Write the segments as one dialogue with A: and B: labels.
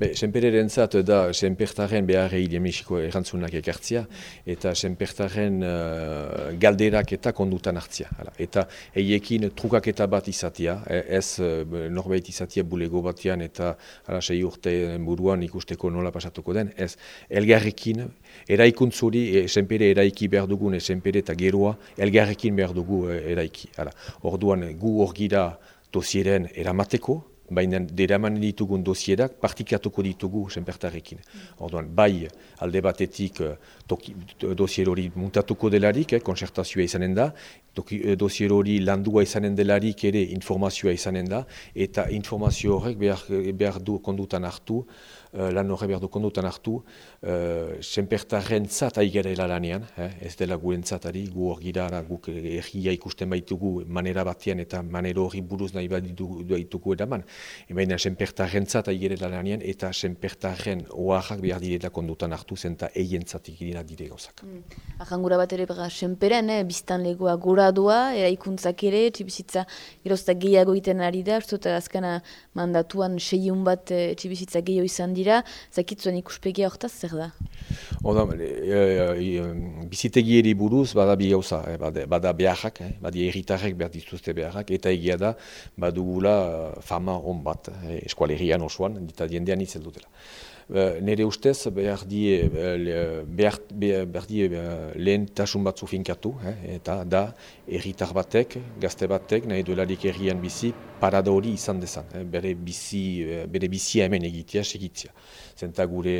A: Be, senpereren zat da senpertaren beharrei diemesiko erantzunak ekartzia eta senpertaren uh, galderak eta kondutan hartzia. Hala. Eta eiekin trukaketa bat izatia, e, ez uh, norbait izatia bulego batean eta hala, sei urte buruan ikusteko nola pasatuko den, ez elgarrekin eraikuntzuri, e, senpere eraiki behar dugun, e, senpere eta geroa, elgarrekin behar dugu e, eraiki. Hala. Orduan gu hor gira dosieren eramateko, baina deraman ditugun dosierak partikatuko ditugu senpertarekin. Orduan, bai alde batetik eh, toki, dosier hori muntatuko delarik, eh, konsertazioa izanen da, toki, eh, dosier hori landua izanen delarik ere informazioa izanen da, eta informazio horrek behar, behar du kondutan hartu, uh, lan horre behar du kondutan hartu, uh, senpertaren zat aigerela lanean, eh, ez dela guen zatari, gu hor gira, guk erria ikusten baitugu manera batean eta manera hori buruz nahi bat ditugu edaman. Baina senpertaren zat aigerela lanean eta senpertaren oaxak behar direla kondutan hartu zen eta eien zatik dira dire gauzak.
B: Mm. Ajangura bat ere bera senperen, eh, biztan legoa gora doa, eraikuntzak ere, txibizitza gerozta gehiago iten ari da, eta azkana mandatuan seiun bat eh, txibizitza gehiago izan dira, zakitzuen ikuspegia hortaz zer da?
A: Oda, e, e, bizitegi eri buruz bada bi gauza, eh, bada, bada beharrak, eh, bada erritarrek behar dituzte beharrak, eta egia da, badugula fama hon bat, eh, eskualerian osoan, eta diendean izel dutela. Uh, nire ustez behar die, behar, behar die lehen tasun batzu finkatu, eh, eta da erritar batek, gazte batek, nahi duelarik errian bizi, parada hori izan dezan, eh, bere bizi, bere bizia hemen egitea, segitzea. Zenta gure,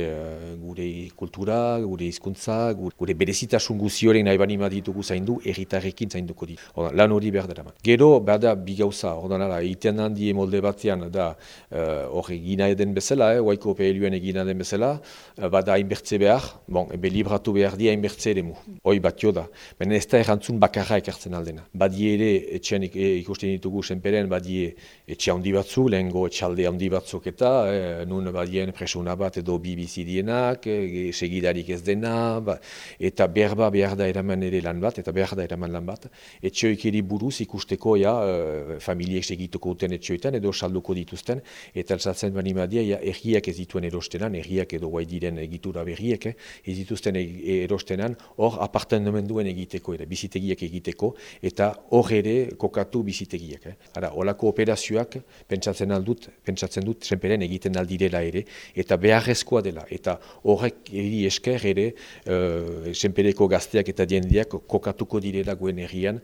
A: gure kultura, gure hizkuntza, gure, gure berezitasun guzioren nahi bani ditugu zaindu, erritarrekin zainduko di. Oda, lan hori behar dara. Gero, bada, bigauza, ordan ara, iten handi molde batean, da, hori uh, gina eden bezala, eh, waiko PLUen egina den bezala, uh, bada hainbertze behar, bon, ebe libratu behar di hainbertze ere mu. Hoi bat jo da. Baina ez da errantzun bakarra ekartzen aldena. Badi ere, etxean ikusten ditugu senperen, badi etxe handi batzu, lehengo etxalde handi batzuk eta, eh, nun badien presuna bat edo bi bizidienak, e, segidarik ez dena, ba, eta berba behar da eraman ere lan bat, eta behar da eraman lan bat. Etxoik eri buruz ikusteko, ja, e, familiek segituko duten etxoetan, edo salduko dituzten, eta alzatzen bani madia, ja, erriak ez dituen erostenan, erriak edo guai diren egitura berriek, eh, ez dituzten e, erostenan, hor apartenamenduen egiteko ere, bizitegiak egiteko, eta hor ere kokatu bizitegiak. Eh. Ara, olako operazioak, pentsatzen aldut, pentsatzen dut, senperen egiten aldirela ere, eta beharrezkoa dela, eta horrek eri esker ere, uh, senpereko gazteak eta diendiak kokatuko direla guen herrian,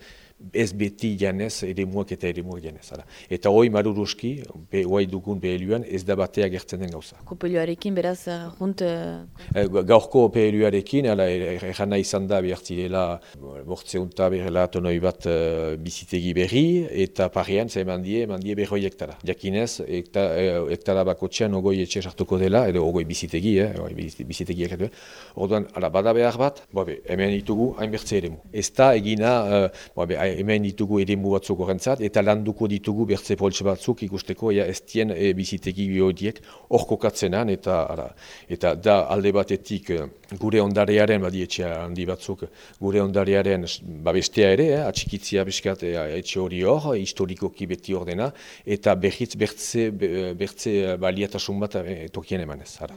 A: ez beti janez ere muak eta ere muak janez. Ara. Eta hoi maruruski, be, hoi dugun beheluan, ez da batea gertzen den gauza.
B: Kopeluarekin beraz, junt...
A: E, gaurko beheluarekin, erran nahi izan da behartzirela bortzeunta berrela tonoi bat uh, bizitegi berri, eta parian, za eman die, eman die berroi hektara. Jakinez, hektara bako txan ogoi etxe sartuko dela, edo ogoi bizitegi, eh, bizitegi erretu. Orduan, ala, bada behar bat, bobe, hemen ditugu hainbertze ere mu. Ez da egina, uh, bobe, hemen ditugu edemu batzuk horrentzat, eta landuko ditugu bertze poltsa batzuk ikusteko, ja ez dien e, bizitegi biodiek hor kokatzenan, eta, ara, eta da alde batetik e, gure ondarearen, badi etxe handi batzuk, gure ondarearen babestea ere, eh, atxikitzia beskat e, etxe hori hor, historikoki beti hor dena, eta behitz bertze, bertze baliatasun bat tokien emanez. Ara.